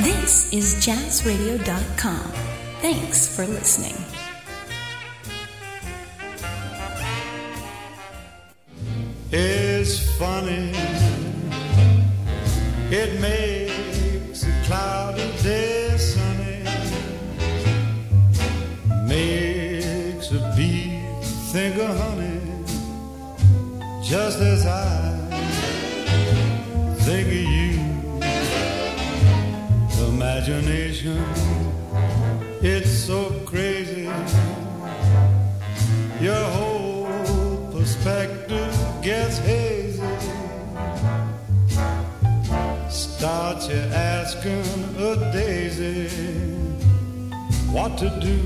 This is jazzradio.com. Thanks for listening. It's funny. It makes Imagination, it's so crazy. Your whole perspective gets hazy. Start you asking a daisy what to do,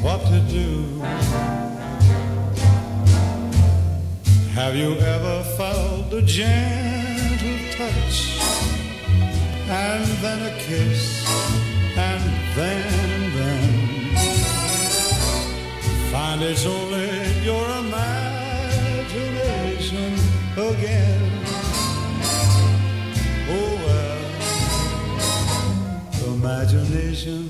what to do. Have you ever felt a gentle touch and then a kiss and then then. Find it's only your imagination again. Oh well, imagination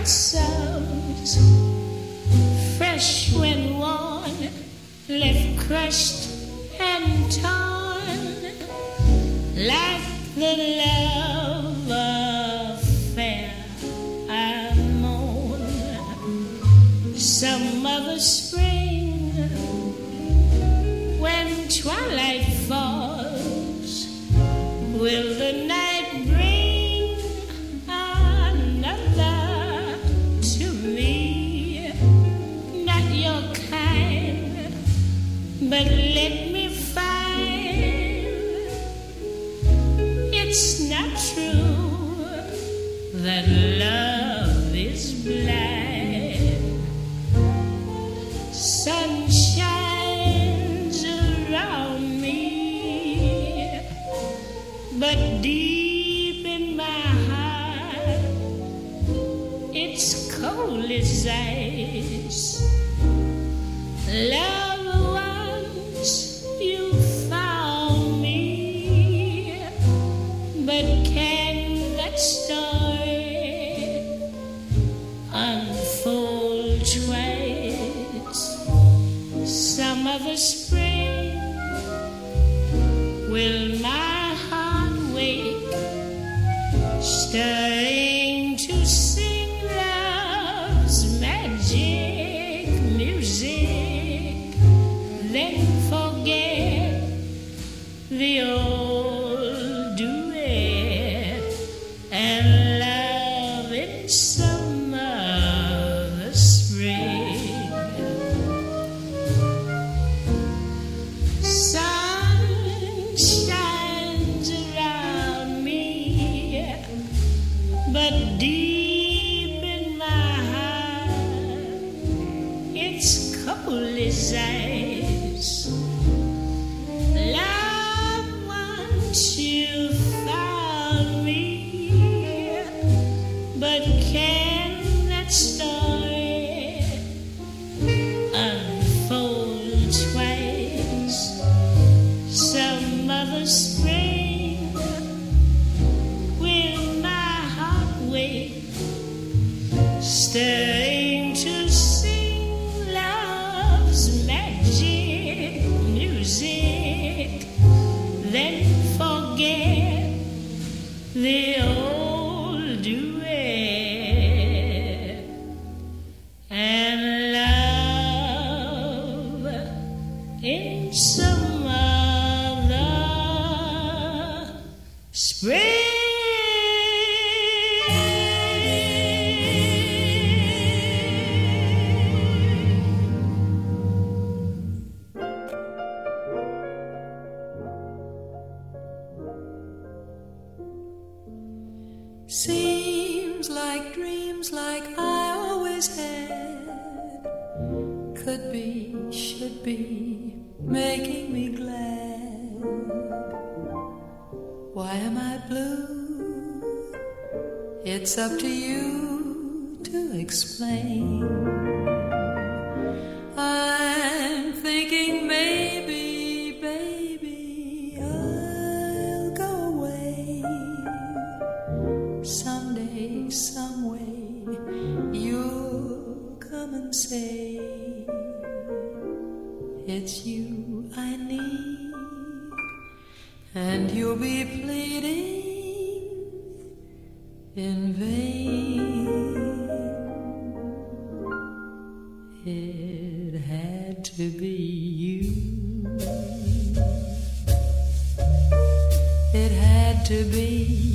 ourselves, fresh when worn, left crushed and torn. to be.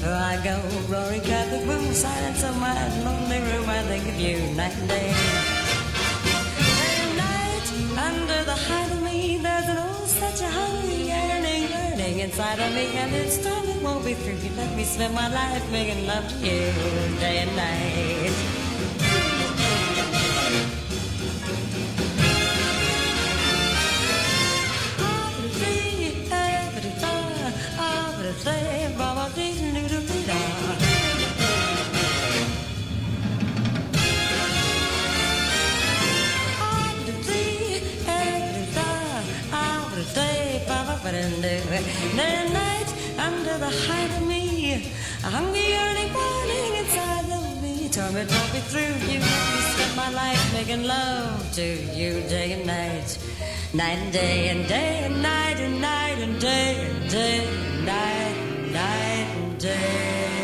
Wherever I go? Roaring traffic boom, silence of my lonely room. I think of you night and day. Day and night, under the height of me, there's an old such a hungry yearning, yearning inside of me, and it's time it won't be through. Let me spend my life making love to you, day and night. Then night night, under the height of me, a hungry yearning burning inside of me. Torment won't be through you. Me spend my life making love to you day and night, night and day and day and night and night and day and day and night, night and day.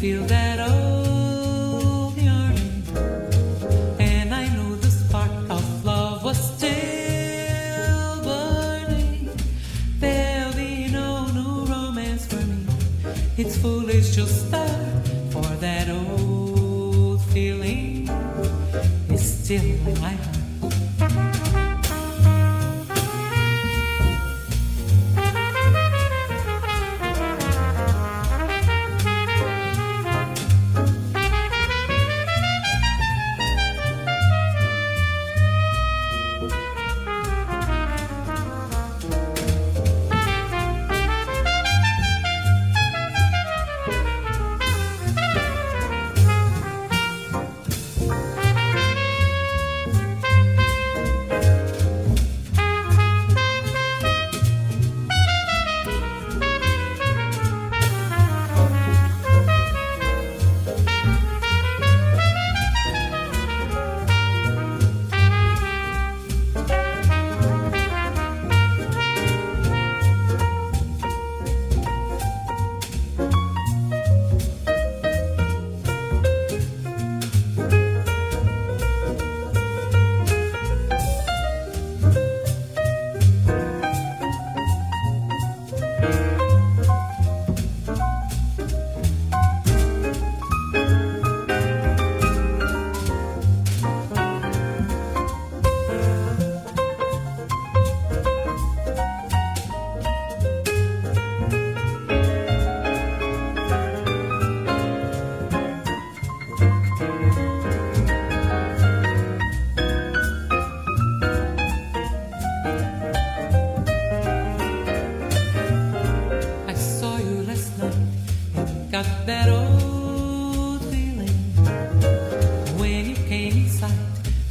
feel that old yearning, and I knew the spark of love was still burning. There'll be no new romance for me. It's foolish to start, for that old feeling is still in my heart. old feeling when you came inside.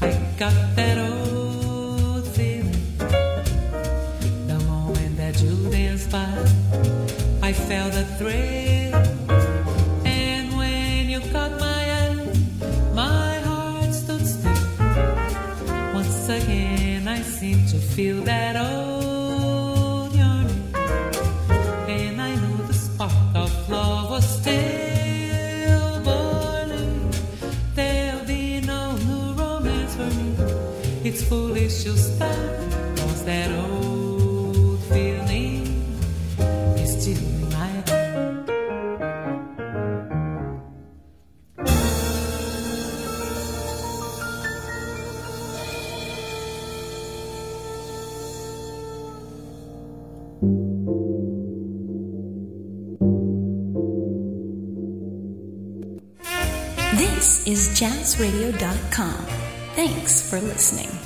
I got that old feeling the moment that you danced by. I felt the thrill. feel that old. that old feeling. Still. This is jazzradio.com. Thanks for listening.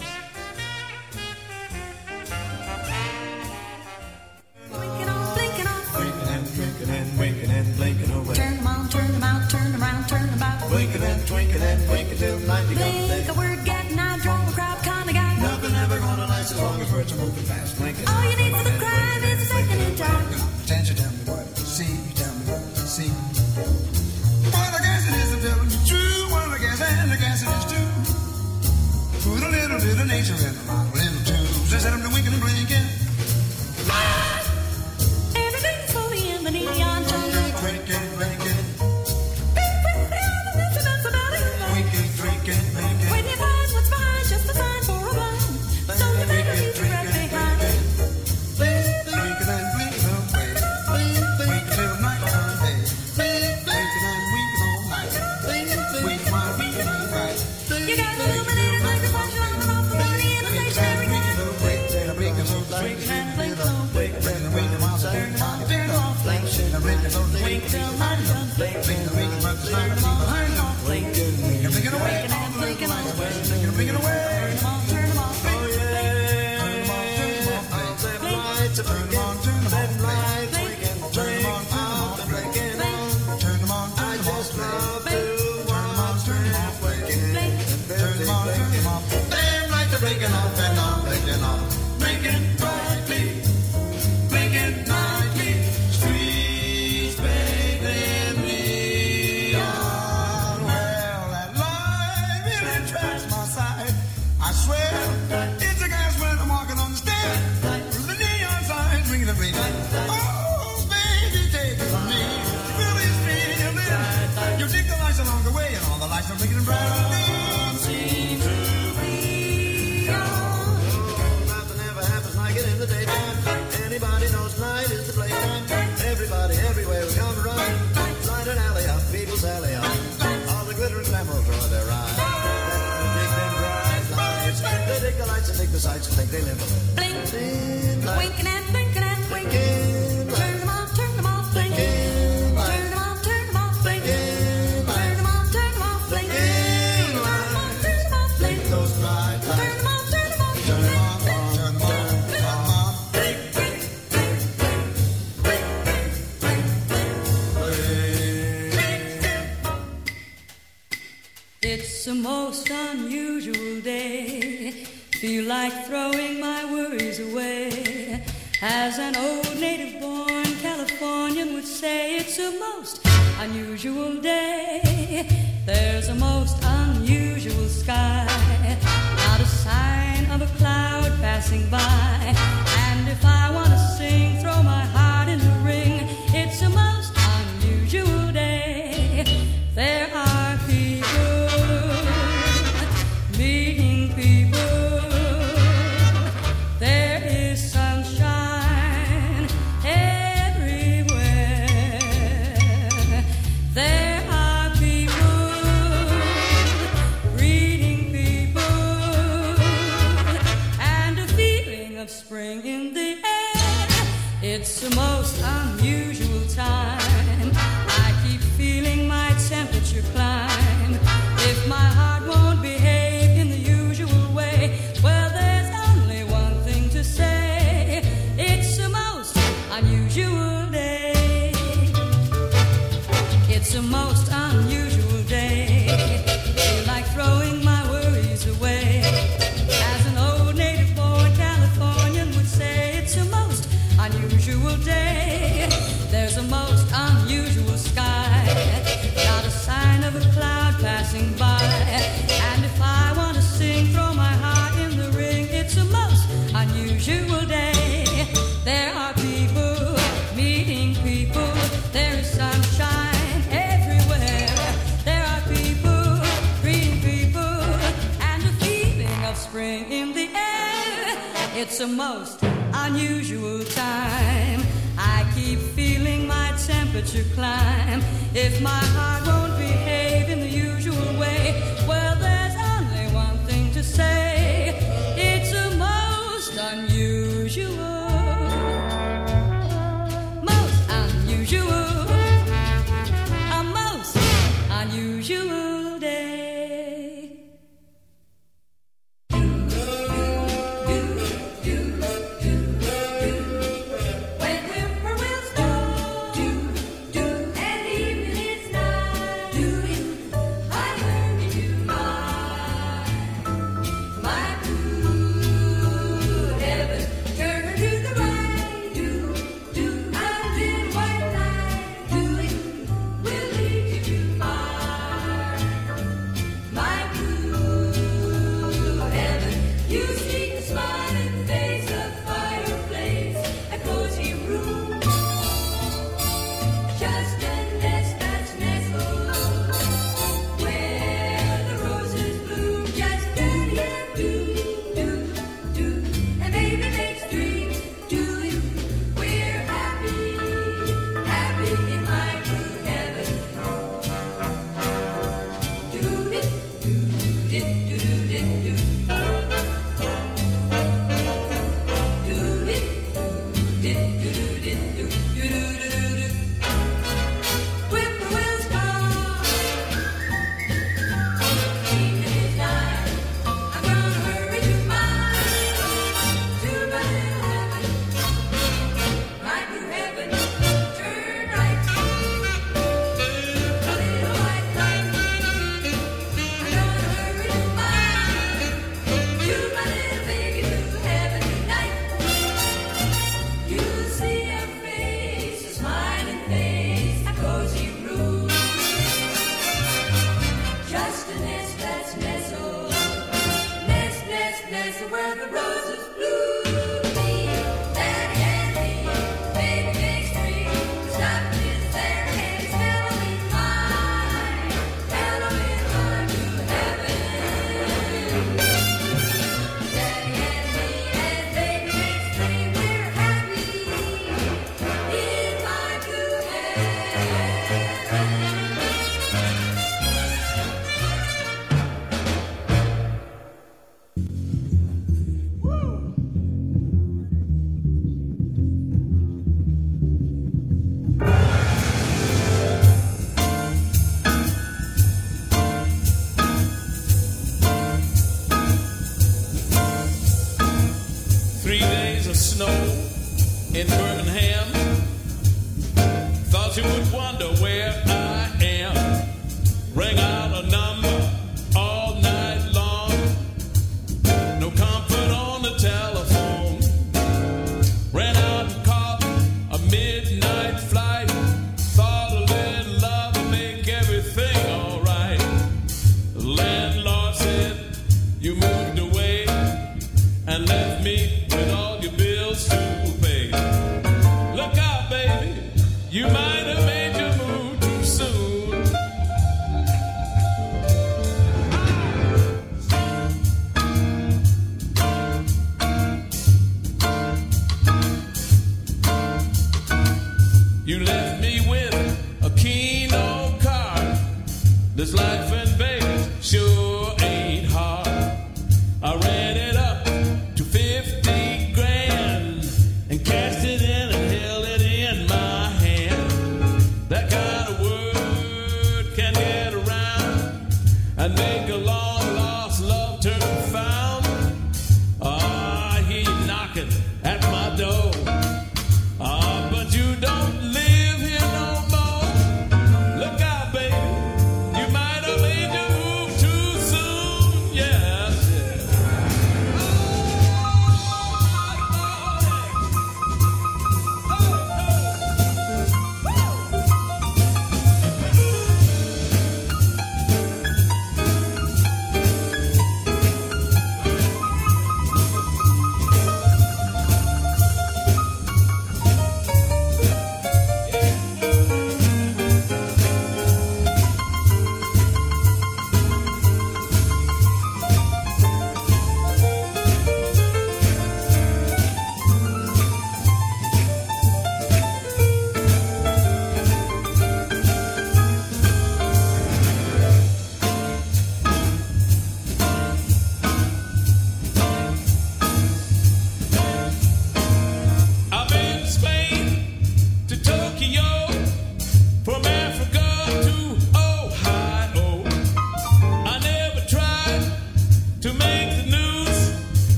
decides to think they live. Blink, blink, blink, winking and blinking and winking. Turn them turn them blink. Turn them turn them blink. Turn them turn them blink. Turn them turn them blink. Those bright. Turn them turn them. It's the most. Feel like throwing my worries away. As an old native born Californian would say, it's a most unusual day. There's a most unusual sky, not a sign of a cloud passing by. And if I want It's a most unusual time. I keep feeling my temperature climb. If my heart won't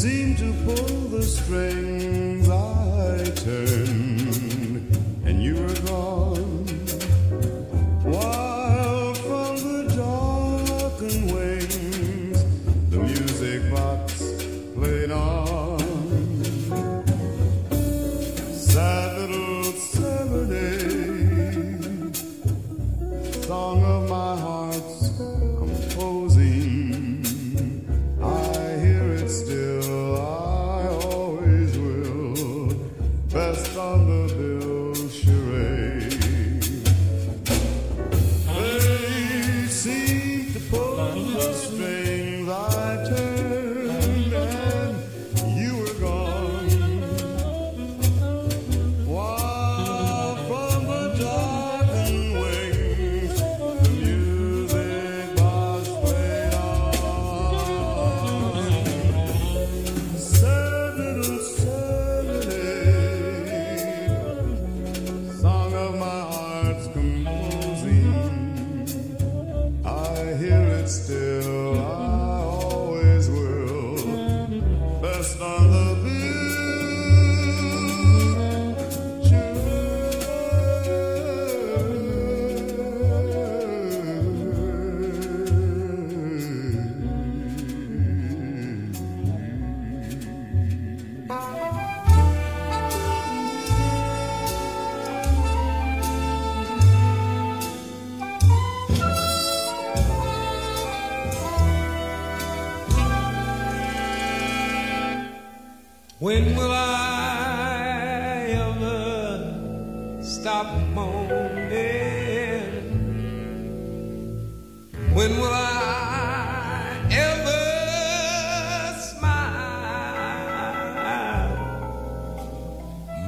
seemed to pull the strings. I turned,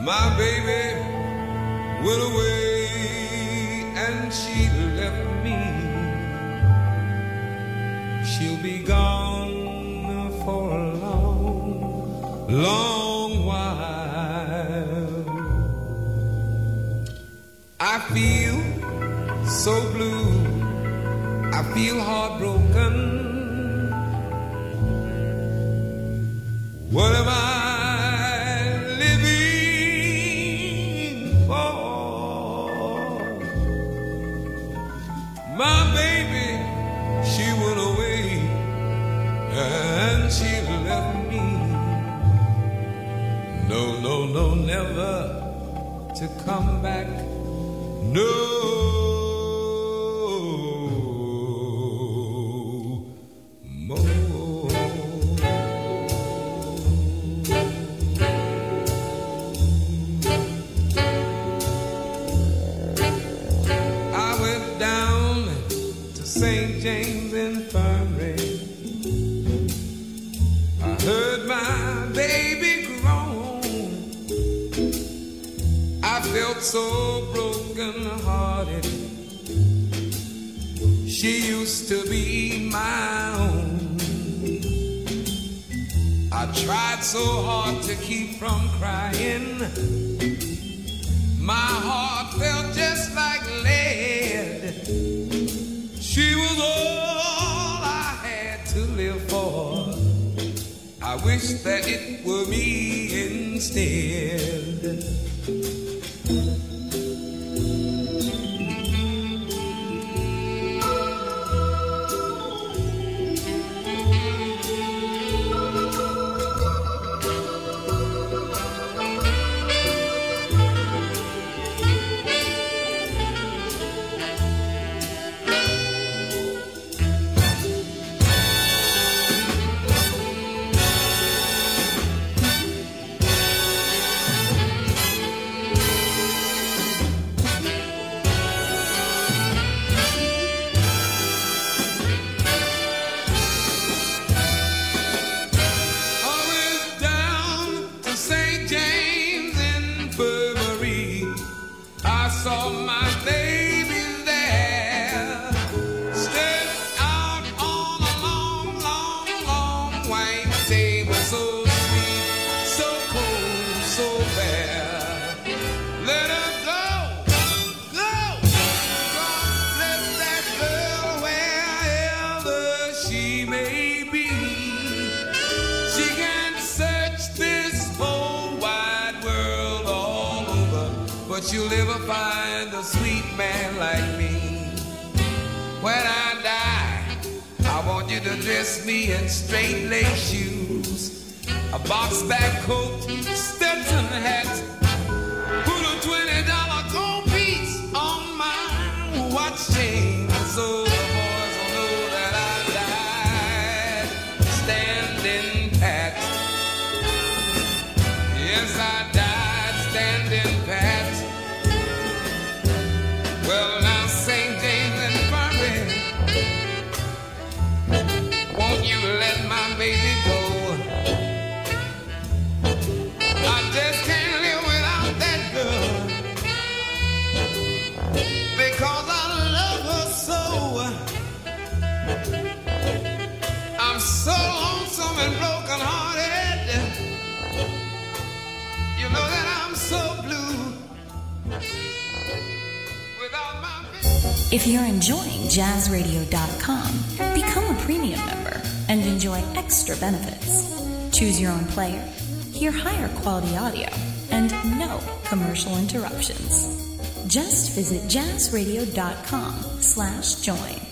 My baby went away and she lonesome and broken hearted. You know that I'm so blue. If you're enjoying jazzradio.com, become a premium member and enjoy extra benefits. Choose your own player, hear higher quality audio, and no commercial interruptions. Just visit jazzradio.com slash join.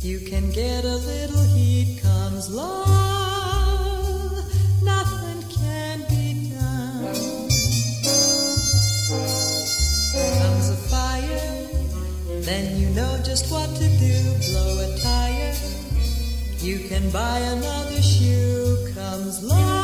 You can get a little heat comes love. Nothing can be done. Comes a fire, then you know just what to do. Blow a tire. You can buy another shoe. Comes love.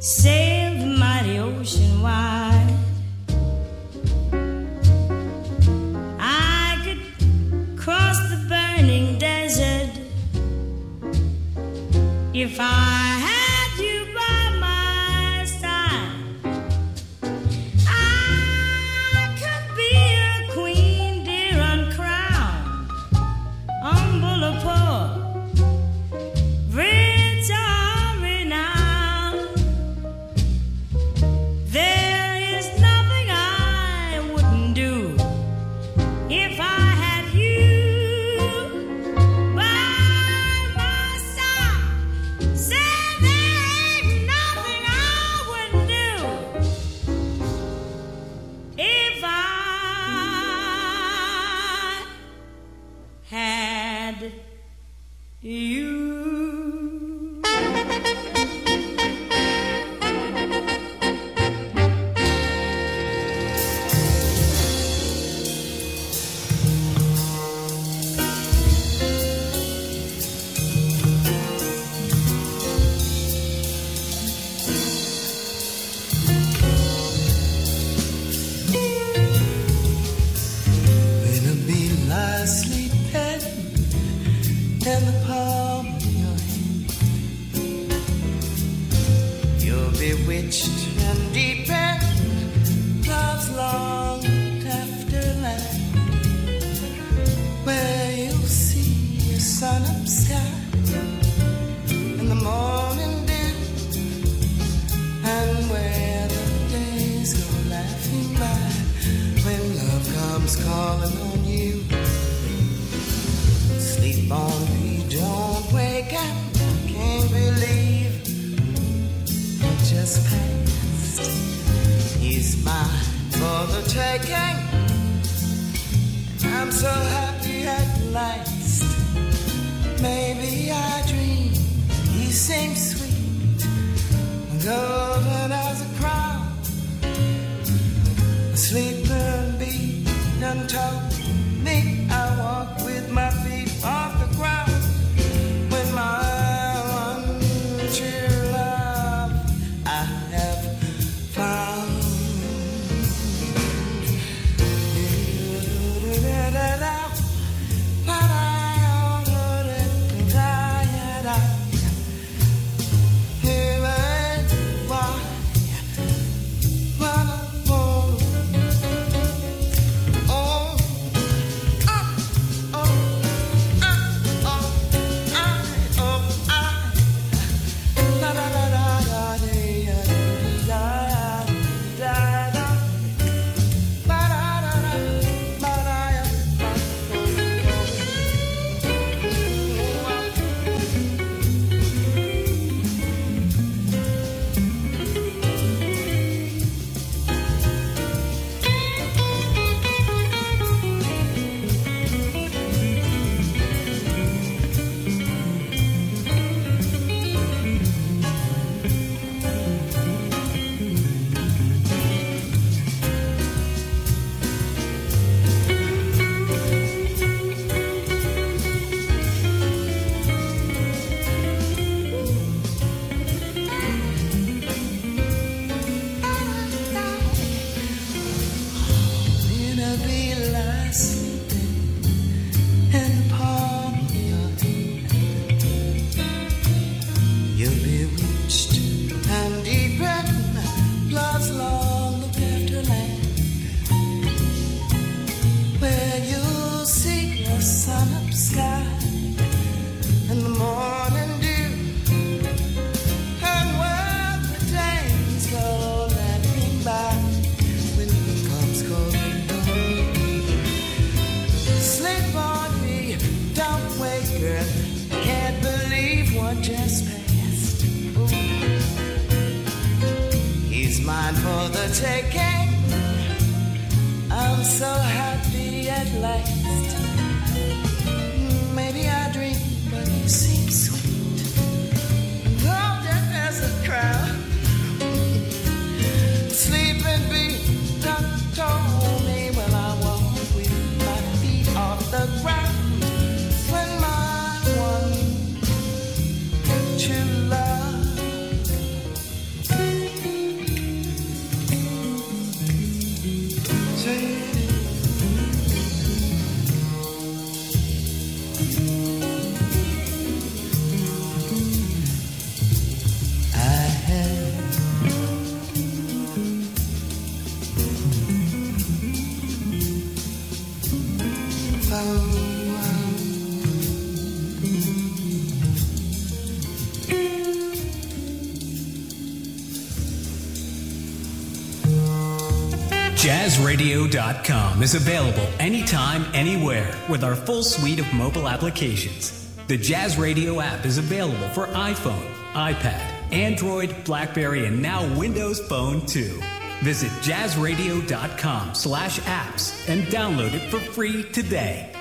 sail the mighty ocean wide. I could cross the burning desert if I just passed. He's mine for the taking. I'm so happy at last. Maybe I dream. He seems sweet, golden as a crown. A sleeping bee done told mine for the taking. I'm so happy at last. JazzRadio.com is available anytime, anywhere with our full suite of mobile applications. The Jazz Radio app is available for iPhone, iPad, Android, Blackberry, and now Windows Phone too. Visit jazzradio.com slash apps and download it for free today.